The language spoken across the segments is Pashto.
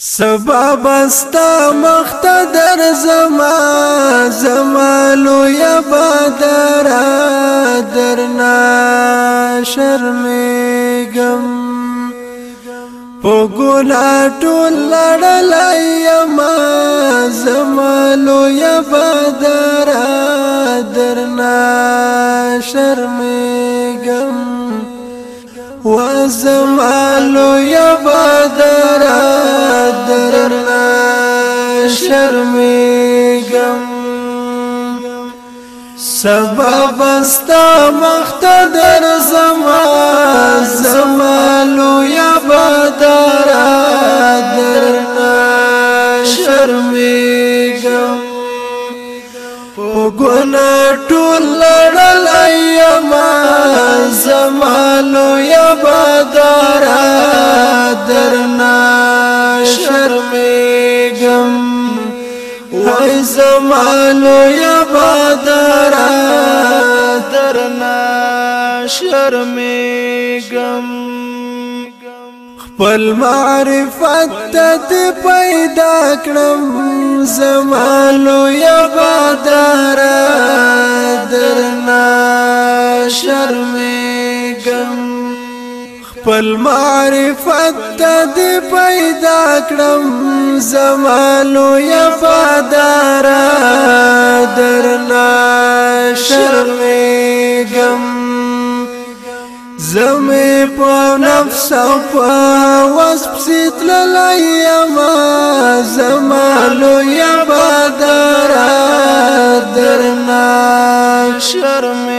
سبب استا مختدر زما زمالو یا بدر درنا شرمېګم په ګنا ټول لړلای ما زمالو یا بدر درنا شرمېګم وزمالو یا بدر شرمېږم سبب استا مختدر زما زما لویا بدر زمانو یا بادرا درنا شرمیگم خپل معرفت ته پیدا کړم زمانو یا بادرا درنا شرمیگم خپل معرفت ته دی پیدا کړم زمالو یا فادار درنا شرمېګم زمې په نفس او په وس پسیت لایم زمالو یا فادار درنا شرمې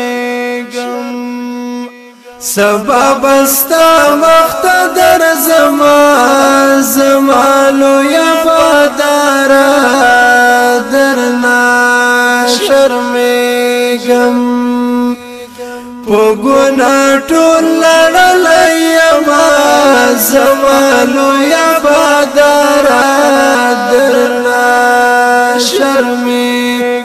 سبب استا مختدر زما زمالو یا بادار درنا شرمېږم په ګنا ټول لړلې ما زمالو یا بادار درنا شرمېږم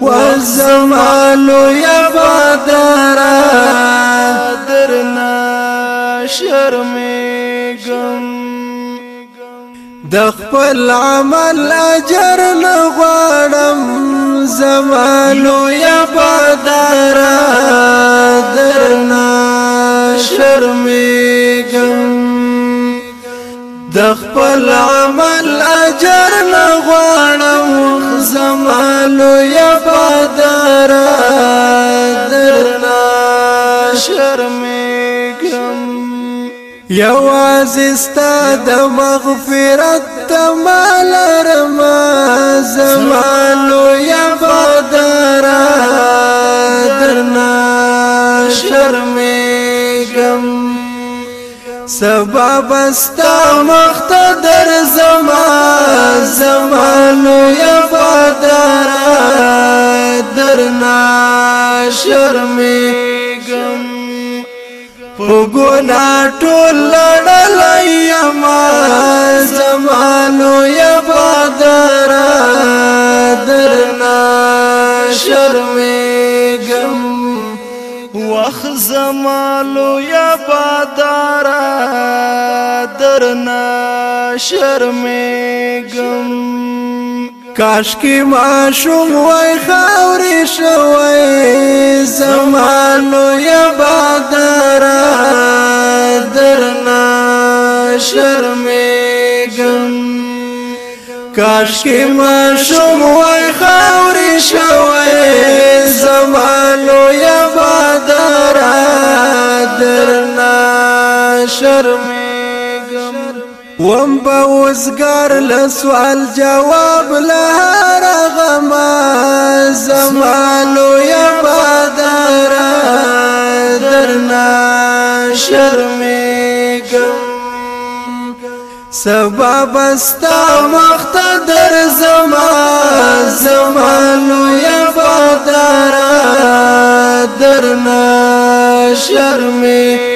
وزمالو یا بادار د خپل عمل اجر نه غواړم زمالو یا پدار درنا شرمېږم د خپل عمل اجر نه غواړم زمالو یا پدار یو عزستا د مغفرت تمال رما زمانو یا بدرا درنا شرمیگم سبب استا مختدر زما زمانو یا بدرا درنا شرمیگم وګونا ټول لړلای ما زمانو یا بدر درنا شرمېګم وخ زمانو یا بدر درنا شرمېګم کاش کی معشوم وای خاورې شوی زمانو یا بادر درنا شرمېږم کاش کی معشوم وای خاورې شوی زمانو یا بادر درنا شرمېږم وم به اوزګار له سوال جواب له هر غما زمالو یا بدر درنا شرمېږم سبب استا مختدر زما زمالو یا بدر درنا شرمېږم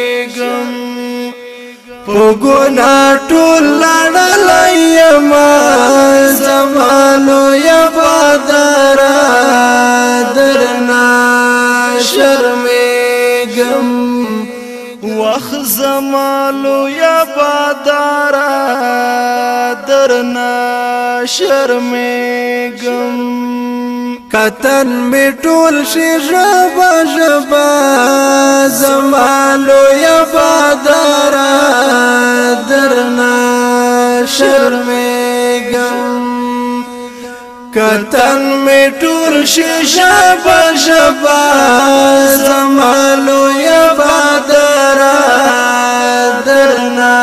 په ګنا ټول لړل یما زمانو یا بدر درنا شرمېګم وخ زمانو یا بدر درنا شرمېګم کتن می ټول شي ژبا ژبا زمانو یا بدر کتن می ټول شي شبا شبا زمالو یا بدر درنا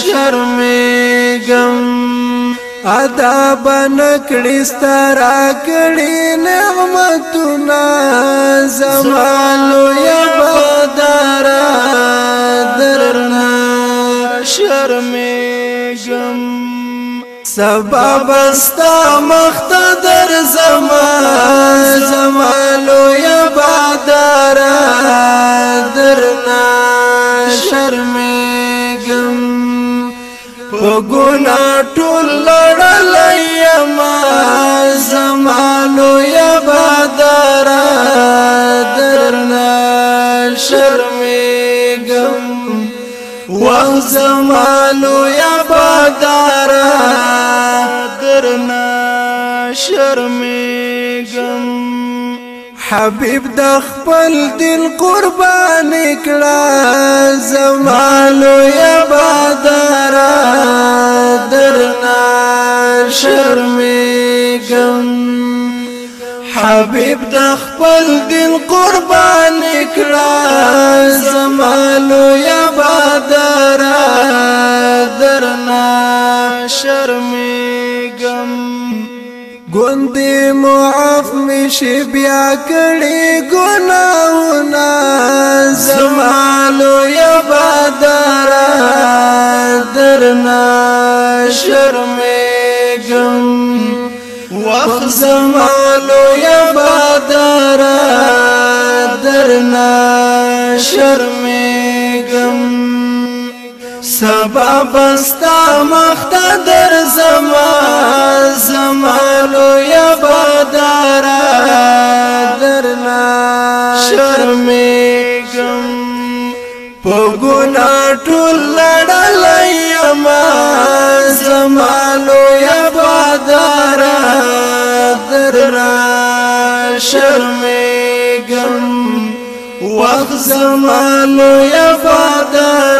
شرمېګم ادا بن کړي سترا کړي نعمتونه زمالو یا بدر درنا شرمېګم سبا بستا مخت در زما زمالو یا بادارا درنا شرمیگم په ګنا ټول لړلای ما زمالو یا بادارا درنا شرمیگم و زمانو یا بادارا درنا شرمیږم حبیب د خپل دل قربان کړه زمانو یا بادارا درنا شرمیږم حبیب د خپل دل قربان کړه زمانو یا می شي بیا کړي ګناونه زمالو یا بدر درنا شرمېږم وخت زمالو یا بدر درنا شرمېږم سبب استا مخته در زما زمالو یا شرمېږم په ګناه ټول لړلی یم زما لویه باداره درنه شرمېږم وخت زما لویه باداره